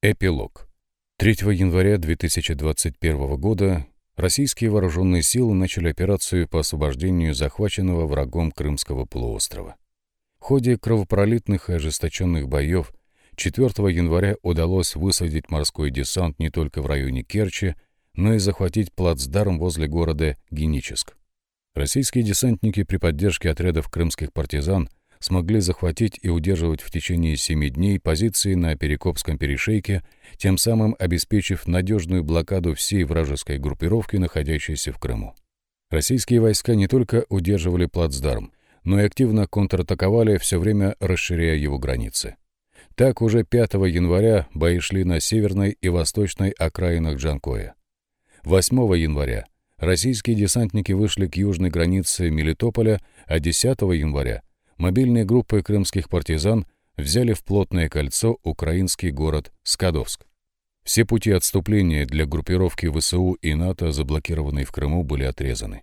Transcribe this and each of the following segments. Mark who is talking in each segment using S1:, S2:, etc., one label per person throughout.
S1: Эпилог. 3 января 2021 года российские вооруженные силы начали операцию по освобождению захваченного врагом Крымского полуострова. В ходе кровопролитных и ожесточенных боев 4 января удалось высадить морской десант не только в районе Керчи, но и захватить плацдарм возле города Геническ. Российские десантники при поддержке отрядов крымских партизан смогли захватить и удерживать в течение семи дней позиции на Перекопском перешейке, тем самым обеспечив надежную блокаду всей вражеской группировки, находящейся в Крыму. Российские войска не только удерживали плацдарм, но и активно контратаковали, все время расширяя его границы. Так уже 5 января бои шли на северной и восточной окраинах Джанкоя. 8 января российские десантники вышли к южной границе Мелитополя, а 10 января мобильные группы крымских партизан взяли в плотное кольцо украинский город Скадовск. Все пути отступления для группировки ВСУ и НАТО, заблокированные в Крыму, были отрезаны.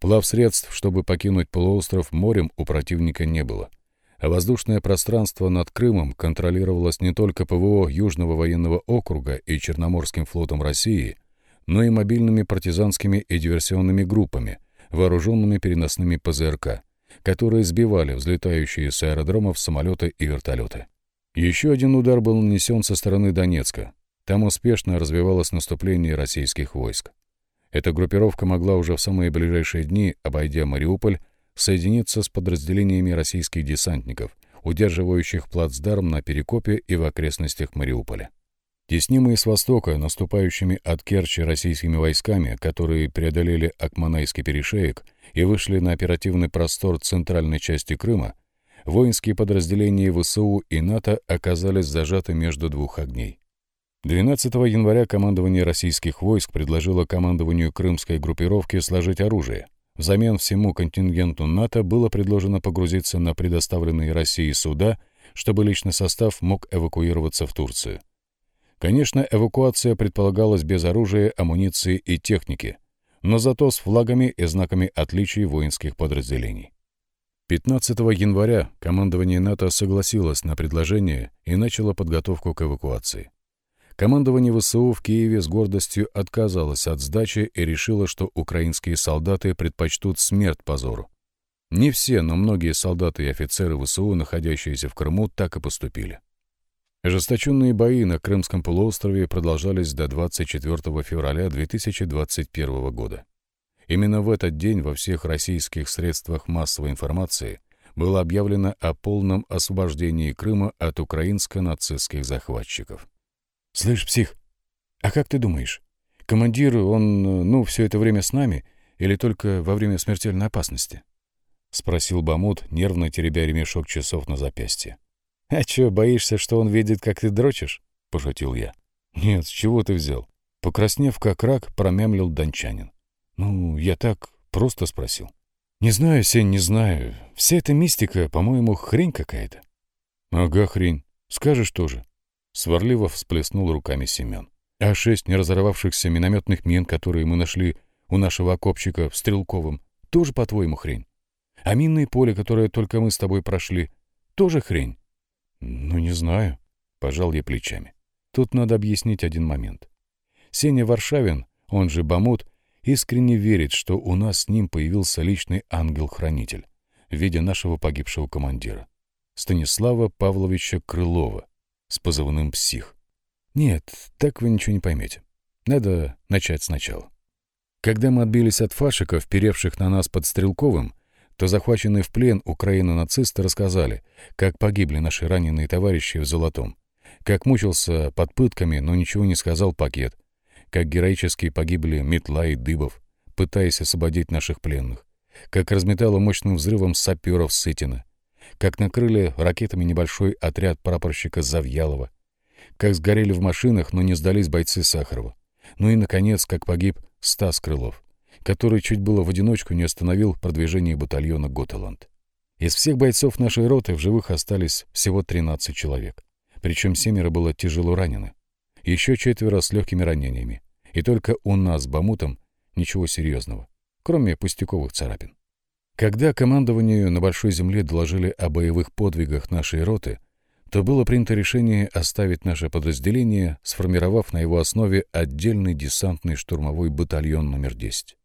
S1: Плав средств, чтобы покинуть полуостров морем, у противника не было. А воздушное пространство над Крымом контролировалось не только ПВО Южного военного округа и Черноморским флотом России, но и мобильными партизанскими и диверсионными группами, вооруженными переносными ПЗРК — которые сбивали взлетающие с аэродромов самолеты и вертолеты. Еще один удар был нанесен со стороны Донецка. Там успешно развивалось наступление российских войск. Эта группировка могла уже в самые ближайшие дни, обойдя Мариуполь, соединиться с подразделениями российских десантников, удерживающих плацдарм на Перекопе и в окрестностях Мариуполя. Теснимые с востока, наступающими от Керчи российскими войсками, которые преодолели Акманайский перешеек и вышли на оперативный простор центральной части Крыма, воинские подразделения ВСУ и НАТО оказались зажаты между двух огней. 12 января командование российских войск предложило командованию крымской группировки сложить оружие. Взамен всему контингенту НАТО было предложено погрузиться на предоставленные России суда, чтобы личный состав мог эвакуироваться в Турцию. Конечно, эвакуация предполагалась без оружия, амуниции и техники, но зато с флагами и знаками отличий воинских подразделений. 15 января командование НАТО согласилось на предложение и начало подготовку к эвакуации. Командование ВСУ в Киеве с гордостью отказалось от сдачи и решило, что украинские солдаты предпочтут смерть позору. Не все, но многие солдаты и офицеры ВСУ, находящиеся в Крыму, так и поступили. Ожесточенные бои на Крымском полуострове продолжались до 24 февраля 2021 года. Именно в этот день во всех российских средствах массовой информации было объявлено о полном освобождении Крыма от украинско-нацистских захватчиков. «Слышь, псих, а как ты думаешь, командир, он, ну, все это время с нами или только во время смертельной опасности?» — спросил Бамут, нервно теребя ремешок часов на запястье. «А чё, боишься, что он видит, как ты дрочишь?» — пошутил я. «Нет, с чего ты взял?» Покраснев как рак, промямлил дончанин. «Ну, я так просто спросил». «Не знаю, Сень, не знаю. Вся эта мистика, по-моему, хрень какая-то». «Ага, хрень. Скажешь тоже». Сварливо всплеснул руками Семен. «А шесть неразорвавшихся минометных мин, которые мы нашли у нашего окопчика в Стрелковом, тоже, по-твоему, хрень? А минное поле, которое только мы с тобой прошли, тоже хрень?» «Ну, не знаю», — пожал я плечами. Тут надо объяснить один момент. Сеня Варшавин, он же Бамут, искренне верит, что у нас с ним появился личный ангел-хранитель в виде нашего погибшего командира, Станислава Павловича Крылова, с позывным «Псих». Нет, так вы ничего не поймете. Надо начать сначала. Когда мы отбились от фашиков, перевших на нас под Стрелковым, то захваченные в плен украино-нацисты рассказали, как погибли наши раненые товарищи в Золотом, как мучился под пытками, но ничего не сказал пакет, как героически погибли Метла и Дыбов, пытаясь освободить наших пленных, как разметало мощным взрывом саперов Сытина, как накрыли ракетами небольшой отряд прапорщика Завьялова, как сгорели в машинах, но не сдались бойцы Сахарова, ну и, наконец, как погиб Стас Крылов который чуть было в одиночку не остановил продвижение батальона Готеланд. Из всех бойцов нашей роты в живых остались всего 13 человек. Причем семеро было тяжело ранены. Еще четверо с легкими ранениями. И только у нас с Бамутом ничего серьезного, кроме пустяковых царапин. Когда командованию на Большой Земле доложили о боевых подвигах нашей роты, то было принято решение оставить наше подразделение, сформировав на его основе отдельный десантный штурмовой батальон номер 10.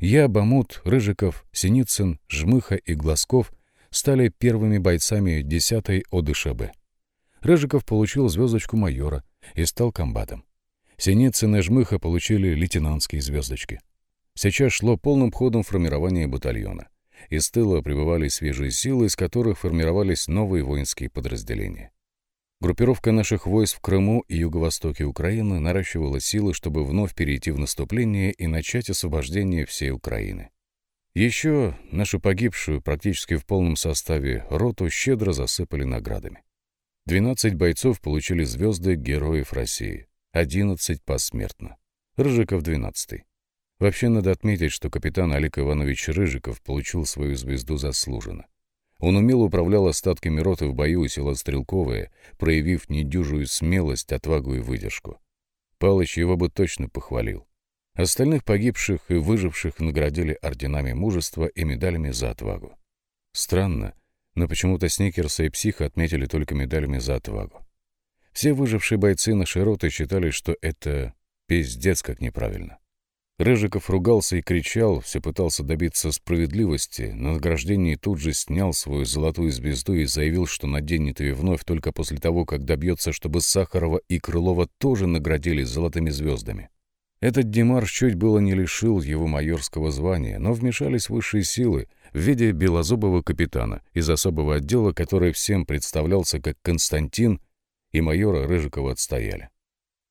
S1: Я, Бамут, Рыжиков, Синицын, Жмыха и Глазков стали первыми бойцами 10-й ОДШБ. Рыжиков получил звездочку майора и стал комбатом. Синицын и Жмыха получили лейтенантские звездочки. Сейчас шло полным ходом формирование батальона. Из тыла прибывали свежие силы, из которых формировались новые воинские подразделения. Группировка наших войск в Крыму и юго-востоке Украины наращивала силы, чтобы вновь перейти в наступление и начать освобождение всей Украины. Еще нашу погибшую практически в полном составе роту щедро засыпали наградами. 12 бойцов получили звезды Героев России, 11 посмертно. Рыжиков — 12 -й. Вообще надо отметить, что капитан Олег Иванович Рыжиков получил свою звезду заслуженно. Он умело управлял остатками роты в бою у села Стрелковое, проявив недюжую смелость, отвагу и выдержку. Палыч его бы точно похвалил. Остальных погибших и выживших наградили орденами мужества и медалями за отвагу. Странно, но почему-то Сникерса и Психа отметили только медалями за отвагу. Все выжившие бойцы нашей роты считали, что это пиздец как неправильно. Рыжиков ругался и кричал, все пытался добиться справедливости, на награждении тут же снял свою золотую звезду и заявил, что наденет ее вновь только после того, как добьется, чтобы Сахарова и Крылова тоже наградили золотыми звездами. Этот Демарш чуть было не лишил его майорского звания, но вмешались высшие силы в виде белозубого капитана из особого отдела, который всем представлялся как Константин, и майора Рыжикова отстояли.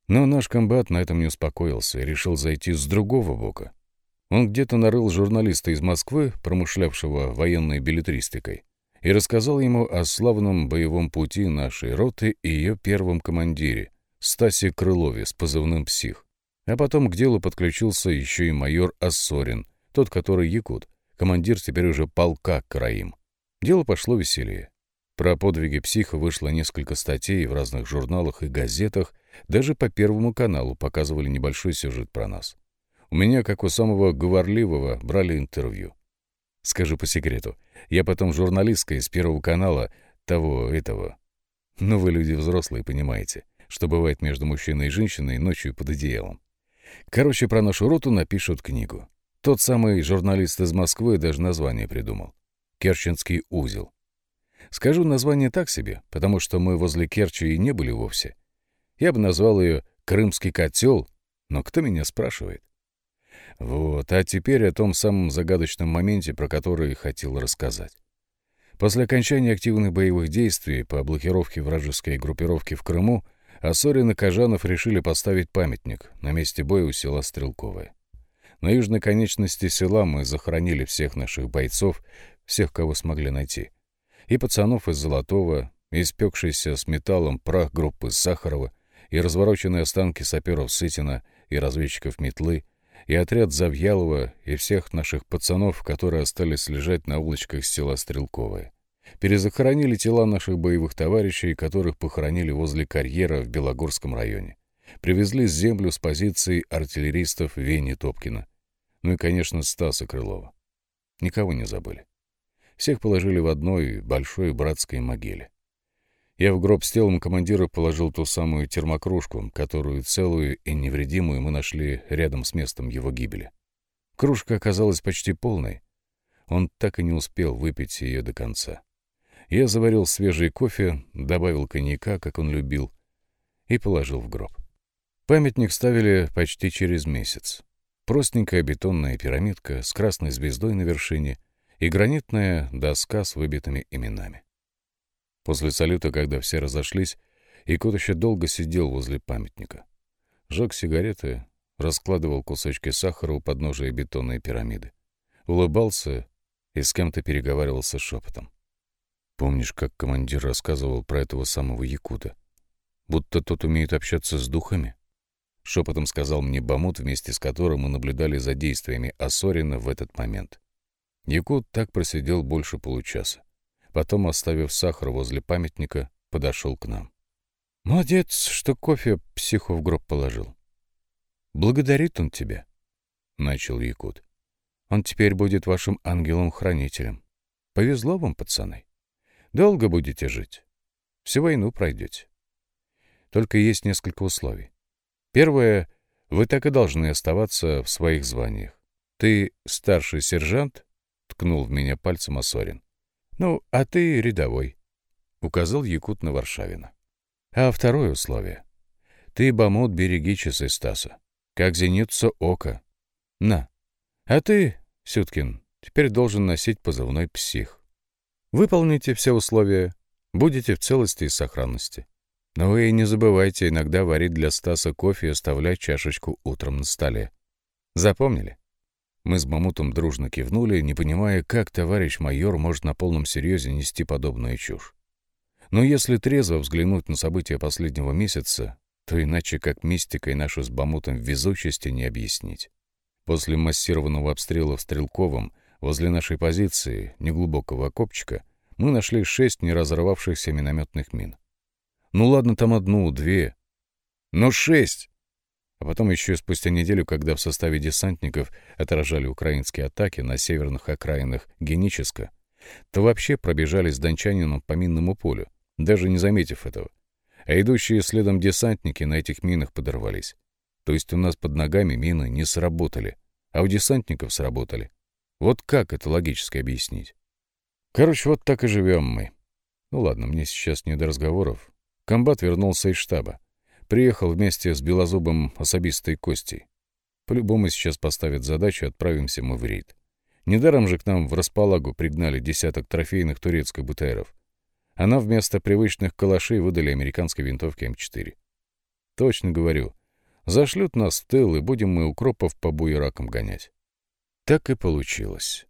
S1: Но наш комбат на этом не успокоился и решил зайти с другого бока. Он где-то нарыл журналиста из Москвы, промышлявшего военной билетристикой, и рассказал ему о славном боевом пути нашей роты и ее первом командире, Стасе Крылове с позывным «Псих». А потом к делу подключился еще и майор Ассорин, тот, который якут, командир теперь уже полка Караим. Дело пошло веселее. Про подвиги психа вышло несколько статей в разных журналах и газетах, даже по Первому каналу показывали небольшой сюжет про нас. У меня, как у самого говорливого, брали интервью. Скажу по секрету, я потом журналистка из Первого канала того, этого. Но вы люди взрослые, понимаете, что бывает между мужчиной и женщиной ночью под одеялом. Короче, про нашу роту напишут книгу. Тот самый журналист из Москвы даже название придумал. «Керченский узел». Скажу название так себе, потому что мы возле Керчи и не были вовсе. Я бы назвал ее «Крымский котел», но кто меня спрашивает? Вот, а теперь о том самом загадочном моменте, про который хотел рассказать. После окончания активных боевых действий по блокировке вражеской группировки в Крыму Ассорин и Кожанов решили поставить памятник на месте боя у села Стрелковое. На южной конечности села мы захоронили всех наших бойцов, всех, кого смогли найти и пацанов из Золотого, испекшийся с металлом прах группы Сахарова, и развороченные останки саперов Сытина и разведчиков Метлы, и отряд Завьялова, и всех наших пацанов, которые остались лежать на улочках села Стрелковое. Перезахоронили тела наших боевых товарищей, которых похоронили возле карьера в Белогорском районе. Привезли землю с позиции артиллеристов Вени Топкина. Ну и, конечно, Стаса Крылова. Никого не забыли. Всех положили в одной большой братской могиле. Я в гроб с телом командира положил ту самую термокружку, которую целую и невредимую мы нашли рядом с местом его гибели. Кружка оказалась почти полной. Он так и не успел выпить ее до конца. Я заварил свежий кофе, добавил коньяка, как он любил, и положил в гроб. Памятник ставили почти через месяц. Простенькая бетонная пирамидка с красной звездой на вершине и гранитная доска с выбитыми именами. После салюта, когда все разошлись, Якут еще долго сидел возле памятника. Жег сигареты, раскладывал кусочки сахара у подножия бетонной пирамиды. Улыбался и с кем-то переговаривался шепотом. Помнишь, как командир рассказывал про этого самого Якута? Будто тот умеет общаться с духами? Шепотом сказал мне Бамут, вместе с которым мы наблюдали за действиями Асорина в этот момент. Якут так просидел больше получаса. Потом, оставив сахар возле памятника, подошел к нам. «Молодец, что кофе психу в гроб положил. Благодарит он тебя», — начал Якут. «Он теперь будет вашим ангелом-хранителем. Повезло вам, пацаны. Долго будете жить. Всю войну пройдете. Только есть несколько условий. Первое — вы так и должны оставаться в своих званиях. Ты старший сержант? — ткнул в меня пальцем Осорин. Ну, а ты рядовой, — указал Якут на Варшавина. А второе условие. Ты, Бамут, береги часы Стаса, как зеницу ока. На. А ты, Сюткин, теперь должен носить позывной «Псих». Выполните все условия, будете в целости и сохранности. Но вы не забывайте иногда варить для Стаса кофе и оставлять чашечку утром на столе. Запомнили? Мы с Мамутом дружно кивнули, не понимая, как товарищ майор может на полном серьезе нести подобную чушь. Но если трезво взглянуть на события последнего месяца, то иначе как мистикой нашу с Бамутом везучести не объяснить. После массированного обстрела в Стрелковом возле нашей позиции, неглубокого окопчика, мы нашли шесть неразорвавшихся минометных мин. Ну ладно, там одну, две. Но шесть! А потом еще спустя неделю, когда в составе десантников отражали украинские атаки на северных окраинах Геническа, то вообще пробежали с дончанином по минному полю, даже не заметив этого. А идущие следом десантники на этих минах подорвались. То есть у нас под ногами мины не сработали, а у десантников сработали. Вот как это логически объяснить? Короче, вот так и живем мы. Ну ладно, мне сейчас не до разговоров. Комбат вернулся из штаба. Приехал вместе с белозубым особистой Костей. По-любому сейчас поставят задачу, отправимся мы в рейд. Недаром же к нам в располагу пригнали десяток трофейных турецких БТРов. А нам вместо привычных калашей выдали американской винтовки М4. Точно говорю, зашлют нас в тыл, и будем мы укропов по буеракам гонять. Так и получилось.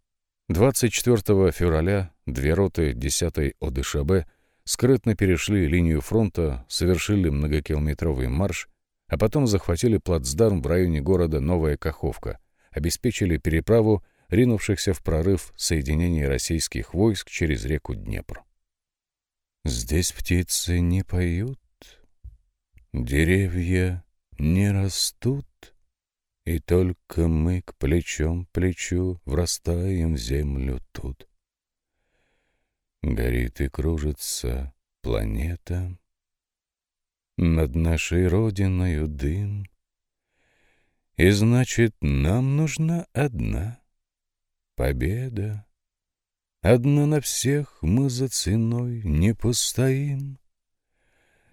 S1: 24 февраля две роты 10-й ОДШБ скрытно перешли линию фронта, совершили многокилометровый марш, а потом захватили плацдарм в районе города Новая Каховка, обеспечили переправу ринувшихся в прорыв соединений российских войск через реку Днепр. Здесь птицы не поют, деревья не растут, и только мы к плечом плечу врастаем в землю тут. Горит и кружится планета. Над нашей родиною дым. И значит, нам нужна одна победа. Одна на всех мы за ценой не постоим.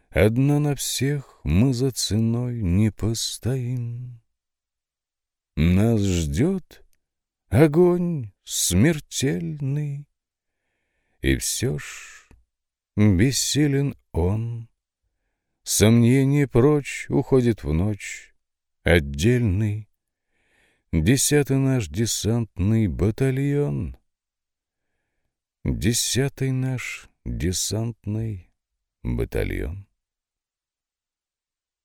S1: Одна на всех мы за ценой не постоим. Нас ждет огонь смертельный, и все ж бессилен он. Сомнение прочь уходит в ночь отдельный. Десятый наш десантный батальон. Десятый наш десантный батальон.